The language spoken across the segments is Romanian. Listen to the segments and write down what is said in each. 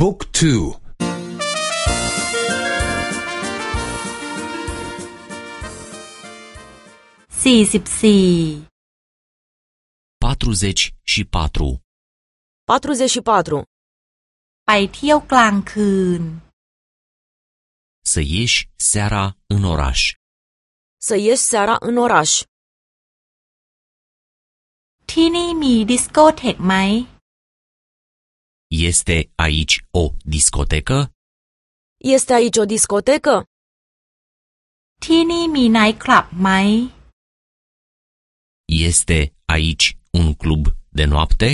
บุ๊กทูสี่สิบสี่ patruzeci și patru, 44. ไปเที่ยวกลางคืน să ieși seara în oraș, Să ieși seara în oraș. ที่นี่มีดิสโกเทกไหม este aici o discotecă, Este aici o discotecă? ที่นี่มีไนท์คลับไหม este aici un club de noapte,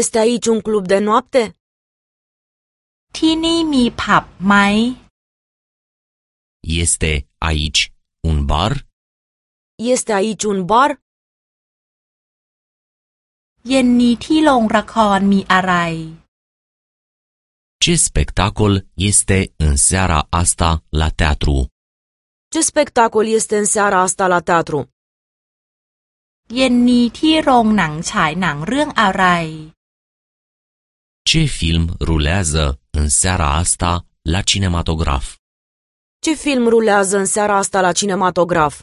Este aici un club de noapte? ที่นี่มีผับไหม este aici un bar, Este aici un bar? เย็นนี้ที่โรงละครมีอะไร ce spectacol este în seara asta la teatru, Ce spectacol este în seara asta la teatru? เย็นนี้ที่โรงหนังฉายหนังเรื่องอะไร ce film rulează în seara asta la cinematograf, Ce film rulează în seara asta la cinematograf?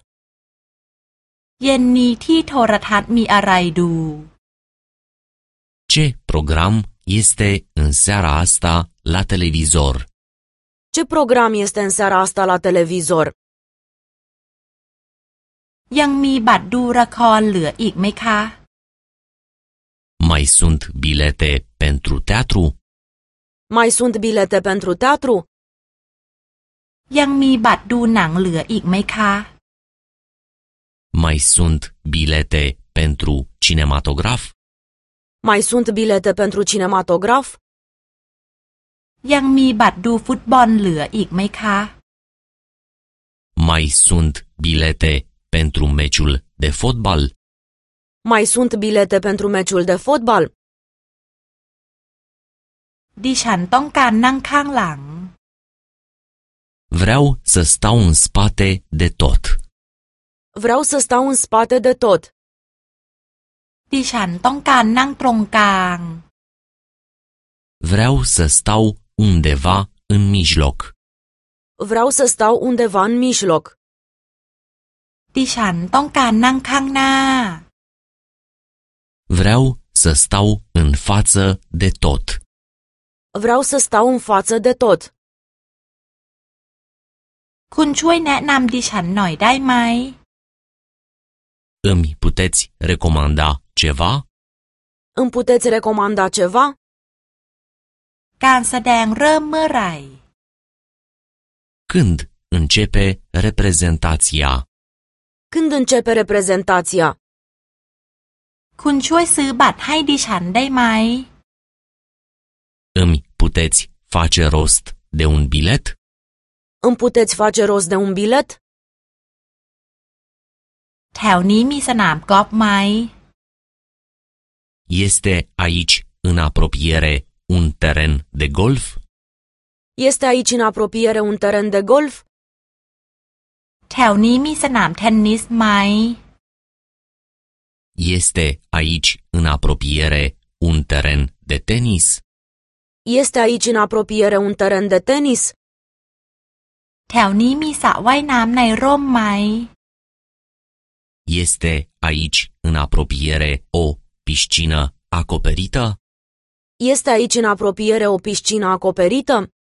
เย็นนี้ที่โทรทัศน์มีอะไรดู ce program este în seara asta la televizor, Ce program este în seara asta la televizor? ยังมีบัตรดูละครเหลืออีกไหมคะ mai sunt bilete pentru teatru, Mai sunt bilete pentru teatru? ยังมีบัตรดูหนังเหลืออีกไหมคะ mai sunt bilete pentru cinematograf, Mai sunt bilete pentru cinematograf? ยังมีบัตรดูฟุตบอลเหลืออีกไหมคะ mai sunt bilete pentru meciul de fotbal, Mai sunt bilete pentru meciul de fotbal? ดิฉันต้องการนั่งข้างหลัง vreau să stau în spate de tot. Vreau să stau în spate de tot. ดิฉันต้องการนั่งตรงกลาง Vreau să stau undeva în mijloc. Vreau să stau undeva în mijloc. ดิฉันต้องการนั่งข้างหน้า Vreau să stau în față de tot. Vreau să stau în față de tot. คุณช่วยแนะนำดิฉันหน่อยได้ไหม Îmi puteți recomanda ceva? Îmi puteți recomanda ceva? การแสดงเริ่มเมื่อไหร่ Când începe reprezentația? Când începe reprezentația? คุณช่วยซื้อบัตรให้ดิฉันได้ไหม Îmi puteți face rost de un bilet? Îmi puteți face rost de un bilet? แถวนี้มีสนามกอล์ฟไหม Este aici, în apropiere, un teren de golf? Este aici în apropiere un teren de golf? แถวนี้มีสนามเทนนิสไหม Este aici, în apropiere, un teren de tenis? Este aici în apropiere un teren de tenis? แถวนี้มีสระว่ายน้ำในร่มไหม Este aici, în apropiere, o piscină acoperită? Este aici în apropiere o piscină acoperită?